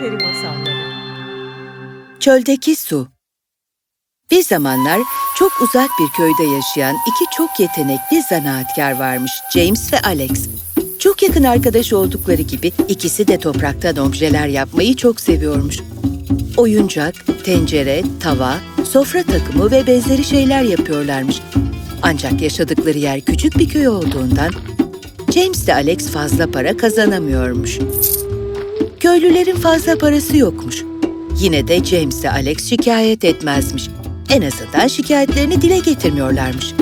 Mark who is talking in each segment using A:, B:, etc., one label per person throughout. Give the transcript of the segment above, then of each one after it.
A: Peri Masalları
B: Çöldeki Su Bir zamanlar çok uzak bir köyde yaşayan iki çok yetenekli zanaatkar varmış, James ve Alex. Çok yakın arkadaş oldukları gibi ikisi de topraktan objeler yapmayı çok seviyormuş. Oyuncak, tencere, tava, sofra takımı ve benzeri şeyler yapıyorlarmış. Ancak yaşadıkları yer küçük bir köy olduğundan James de Alex fazla para kazanamıyormuş. Köylülerin fazla parası yokmuş. Yine de James ve Alex şikayet etmezmiş. En azından şikayetlerini dile getirmiyorlarmış.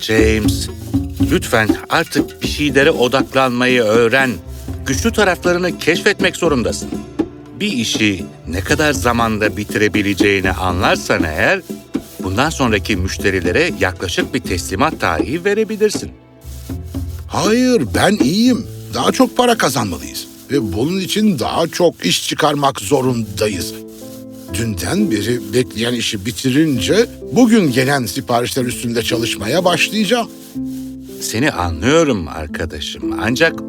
C: James, lütfen artık bir şeylere odaklanmayı öğren. Güçlü taraflarını keşfetmek zorundasın. Bir işi ne kadar zamanda bitirebileceğini anlarsan eğer, bundan sonraki müşterilere yaklaşık bir teslimat tarihi verebilirsin.
D: Hayır, ben iyiyim. Daha çok para kazanmalıyız. Ve bunun için daha çok iş çıkarmak zorundayız. Dünden beri bekleyen işi bitirince bugün gelen siparişler üstünde çalışmaya başlayacağım.
C: Seni anlıyorum arkadaşım. Ancak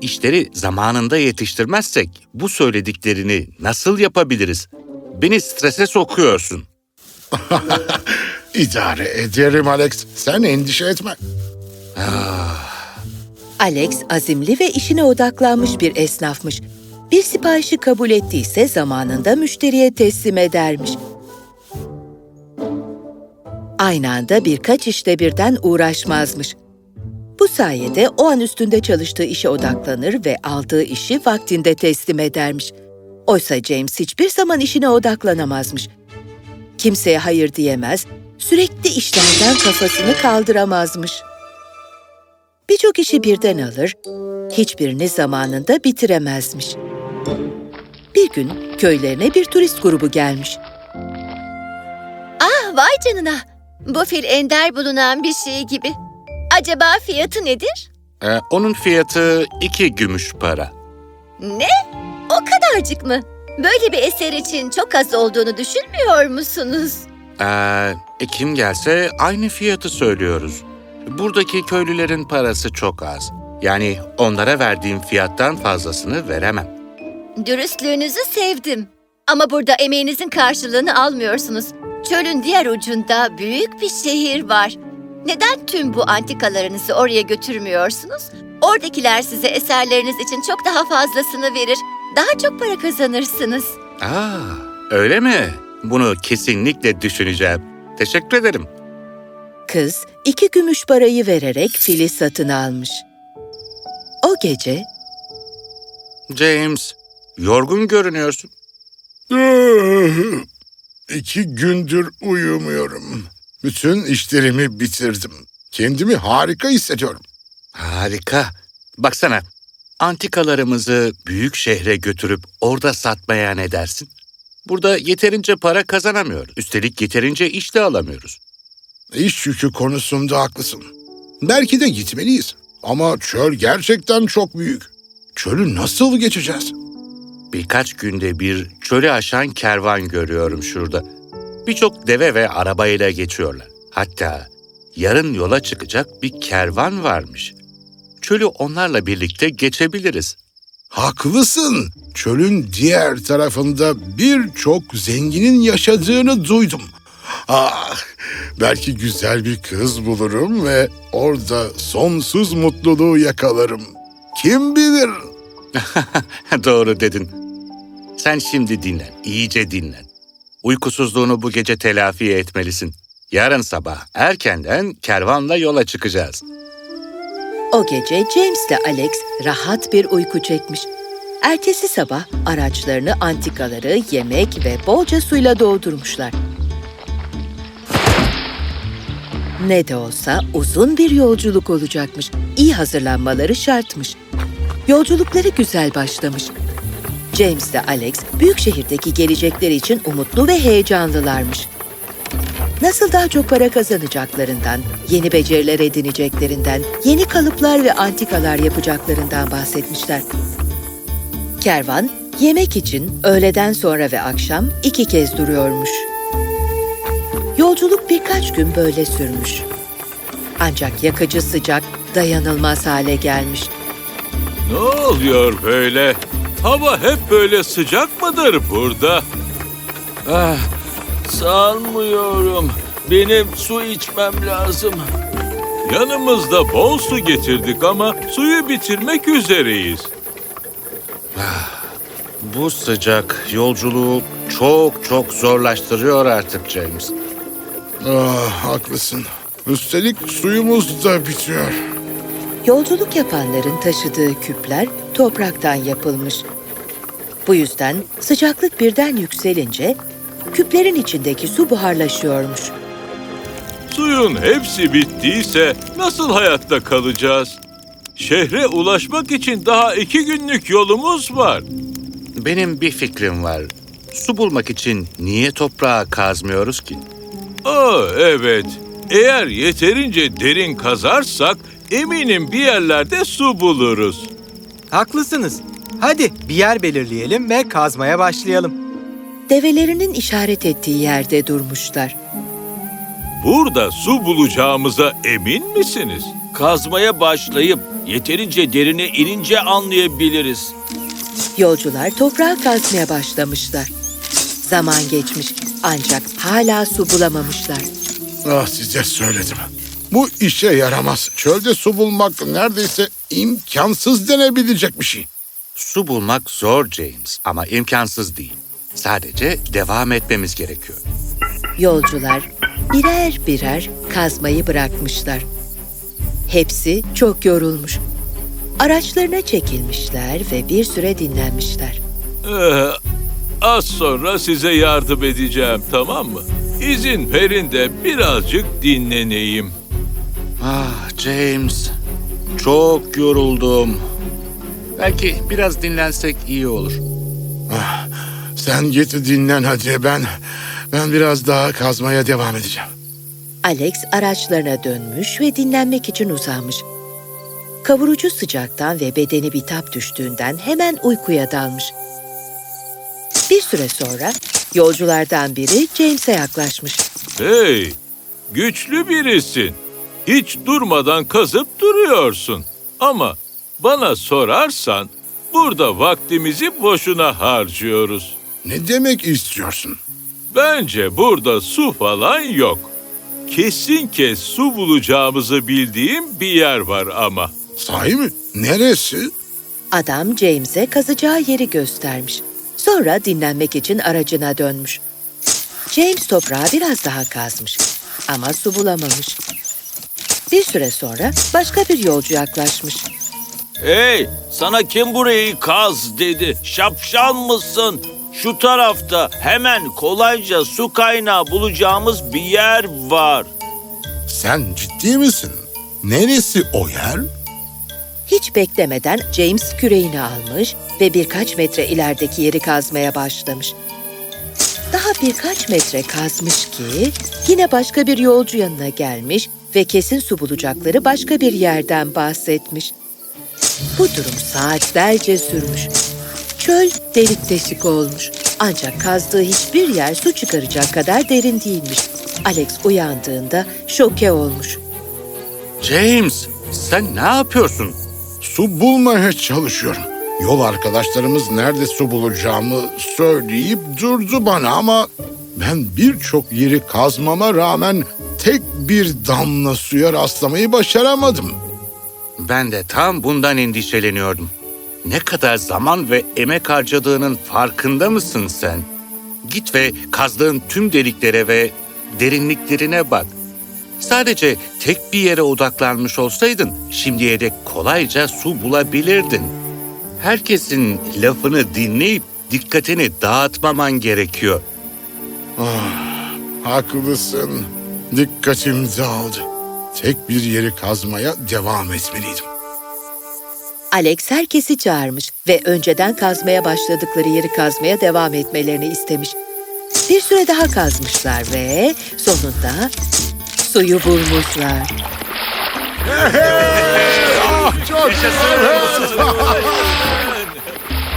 C: işleri zamanında yetiştirmezsek bu söylediklerini nasıl yapabiliriz? Beni strese sokuyorsun.
D: İdare ederim Alex. Sen endişe etme.
B: Alex azimli ve işine odaklanmış bir esnafmış. Bir siparişi kabul ettiyse zamanında müşteriye teslim edermiş. Aynı anda birkaç işte birden uğraşmazmış. Bu sayede o an üstünde çalıştığı işe odaklanır ve aldığı işi vaktinde teslim edermiş. Oysa James hiçbir zaman işine odaklanamazmış. Kimseye hayır diyemez, sürekli işlerden kafasını kaldıramazmış. Birçok işi birden alır, hiçbirini zamanında bitiremezmiş. Bir gün köylerine bir turist grubu gelmiş.
E: Ah vay canına. Bu fil ender bulunan bir şey gibi. Acaba fiyatı nedir?
C: Ee, onun fiyatı iki gümüş para.
E: Ne? O kadarcık mı? Böyle bir eser için çok az olduğunu düşünmüyor musunuz?
C: Ee, e, kim gelse aynı fiyatı söylüyoruz. Buradaki köylülerin parası çok az. Yani onlara verdiğim fiyattan fazlasını veremem.
E: Dürüstlüğünüzü sevdim. Ama burada emeğinizin karşılığını almıyorsunuz. Çölün diğer ucunda büyük bir şehir var. Neden tüm bu antikalarınızı oraya götürmüyorsunuz? Oradakiler size eserleriniz için çok daha fazlasını verir. Daha çok para kazanırsınız.
C: Aa, öyle mi? Bunu kesinlikle düşüneceğim. Teşekkür ederim.
B: Kız iki gümüş parayı vererek fili satın almış. O gece
C: James, yorgun görünüyorsun.
D: İki gündür uyumuyorum. Bütün işlerimi bitirdim. Kendimi harika hissediyorum.
C: Harika. Baksana, antikalarımızı büyük şehre götürüp orada satmaya ne dersin? Burada yeterince para kazanamıyoruz. Üstelik yeterince iş de alamıyoruz.
D: İş yükü konusunda haklısın. Belki de gitmeliyiz. Ama çöl gerçekten çok büyük. Çölü nasıl geçeceğiz?
C: Birkaç günde bir çölü aşan kervan görüyorum şurada. Birçok deve ve arabayla geçiyorlar. Hatta yarın yola çıkacak bir kervan varmış. Çölü onlarla birlikte geçebiliriz.
D: Haklısın. Çölün diğer tarafında birçok zenginin yaşadığını duydum. Ah, belki güzel bir kız bulurum ve orada sonsuz mutluluğu yakalarım. Kim bilir?
C: Doğru dedin. Sen şimdi dinlen, iyice dinlen. Uykusuzluğunu bu gece telafi etmelisin. Yarın sabah erkenden kervanla yola çıkacağız.
B: O gece James ile Alex rahat bir uyku çekmiş. Ertesi sabah araçlarını antikaları, yemek ve bolca suyla doldurmuşlar. Ne de olsa uzun bir yolculuk olacakmış. İyi hazırlanmaları şartmış. Yolculukları güzel başlamış. James ile Alex büyük şehirdeki gelecekleri için umutlu ve heyecanlılarmış. Nasıl daha çok para kazanacaklarından, yeni beceriler edineceklerinden, yeni kalıplar ve antikalar yapacaklarından bahsetmişler. Kervan, yemek için öğleden sonra ve akşam iki kez duruyormuş. Yolculuk birkaç gün böyle sürmüş. Ancak yakıcı sıcak dayanılmaz hale gelmiş.
C: Ne oluyor böyle?
A: Hava hep böyle sıcak mıdır burada? Ah, sanmıyorum. Benim su içmem lazım. Yanımızda bol su getirdik ama suyu bitirmek üzereyiz.
C: Bu sıcak yolculuğu çok çok zorlaştırıyor artık James.
D: Ah, haklısın. Üstelik suyumuz da bitiyor.
B: Yolculuk yapanların taşıdığı küpler topraktan yapılmış. Bu yüzden sıcaklık birden yükselince küplerin içindeki su buharlaşıyormuş.
A: Suyun hepsi bittiyse nasıl hayatta kalacağız? Şehre ulaşmak için daha iki günlük yolumuz var.
C: Benim bir fikrim var. Su bulmak için niye toprağa kazmıyoruz ki?
A: Aa evet. Eğer yeterince derin kazarsak eminim bir yerlerde su buluruz.
F: Haklısınız. Hadi bir yer belirleyelim ve kazmaya başlayalım.
B: Develerinin işaret ettiği yerde durmuşlar.
A: Burada su bulacağımıza emin misiniz?
G: Kazmaya başlayıp yeterince derine inince anlayabiliriz.
B: Yolcular toprağı kazmaya başlamışlar. Zaman geçmiş ancak hala su bulamamışlar.
D: Ah size söyledim. Bu işe yaramaz. Çölde su bulmak neredeyse imkansız denebilecek bir şey.
C: Su bulmak zor James ama imkansız değil. Sadece devam etmemiz gerekiyor.
B: Yolcular birer birer kazmayı bırakmışlar. Hepsi çok yorulmuş. Araçlarına çekilmişler ve bir süre dinlenmişler.
A: Az sonra size yardım edeceğim tamam mı? İzin verin de birazcık dinleneyim.
C: Ah James, çok yoruldum. Belki biraz dinlensek iyi olur.
D: Sen git dinlen hadi ben ben biraz daha kazmaya devam edeceğim.
B: Alex araçlarına dönmüş ve dinlenmek için uzanmış. Kavurucu sıcaktan ve bedeni bitap düştüğünden hemen uykuya dalmış. Bir süre sonra yolculardan biri James'e yaklaşmış.
A: Hey, güçlü birisin. Hiç durmadan kazıp duruyorsun. Ama bana sorarsan burada vaktimizi boşuna harcıyoruz.
D: Ne demek istiyorsun?
A: Bence burada su falan yok. Kesin kes su bulacağımızı bildiğim bir yer var ama.
D: Sahi mi? Neresi?
B: Adam James'e kazacağı yeri göstermiş. Sonra dinlenmek için aracına dönmüş. James toprağı biraz daha kazmış ama su bulamamış. Bir süre sonra başka bir yolcu yaklaşmış.
G: Hey, sana kim burayı kaz dedi. Şapşal mısın? Şu tarafta hemen kolayca su kaynağı bulacağımız bir yer var.
D: Sen ciddi misin? Neresi o yer?
B: Hiç beklemeden James küreğini almış ve birkaç metre ilerideki yeri kazmaya başlamış. Daha birkaç metre kazmış ki yine başka bir yolcu yanına gelmiş ve kesin su bulacakları başka bir yerden bahsetmiş. Bu durum saatlerce sürmüş. Çöl delik deşik olmuş. Ancak kazdığı hiçbir yer su çıkaracak kadar derin değilmiş. Alex uyandığında şoke olmuş.
C: James, sen ne yapıyorsun?
D: Su bulmaya çalışıyorum. Yol arkadaşlarımız nerede su bulacağımı söyleyip durdu bana ama ben birçok yeri kazmama rağmen tek bir damla suya rastlamayı başaramadım.
C: Ben de tam bundan endişeleniyordum. Ne kadar zaman ve emek harcadığının farkında mısın sen? Git ve kazdığın tüm deliklere ve derinliklerine bak. Sadece tek bir yere odaklanmış olsaydın şimdiye dek kolayca su bulabilirdin. Herkesin lafını dinleyip dikkatini dağıtmaman gerekiyor.
D: Haklısın. Dikkatim dağıldı. Tek bir yeri kazmaya devam etmeliydim.
B: Alex herkesi çağırmış ve önceden kazmaya başladıkları yeri kazmaya devam etmelerini istemiş. Bir süre daha kazmışlar ve sonunda suyu bulmuşlar.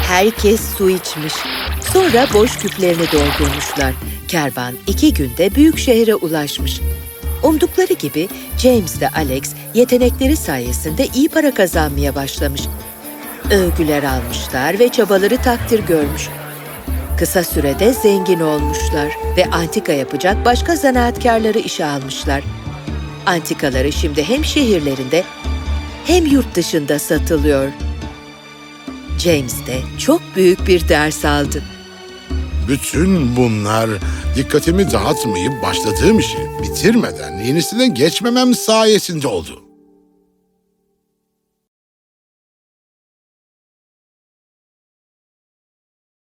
B: Herkes su içmiş. Sonra boş küplerini doldurmuşlar. Kervan iki günde büyük şehre ulaşmış. Umdukları gibi James ve Alex yetenekleri sayesinde iyi para kazanmaya başlamış. övgüler almışlar ve çabaları takdir görmüş. Kısa sürede zengin olmuşlar ve antika yapacak başka zanaatkarları işe almışlar. Antikaları şimdi hem şehirlerinde hem yurt dışında satılıyor. James de çok büyük bir ders aldı.
D: Bütün bunlar dikkatimi dağıtmayıp başladığım işi bitirmeden yenisine geçmemem sayesinde oldu.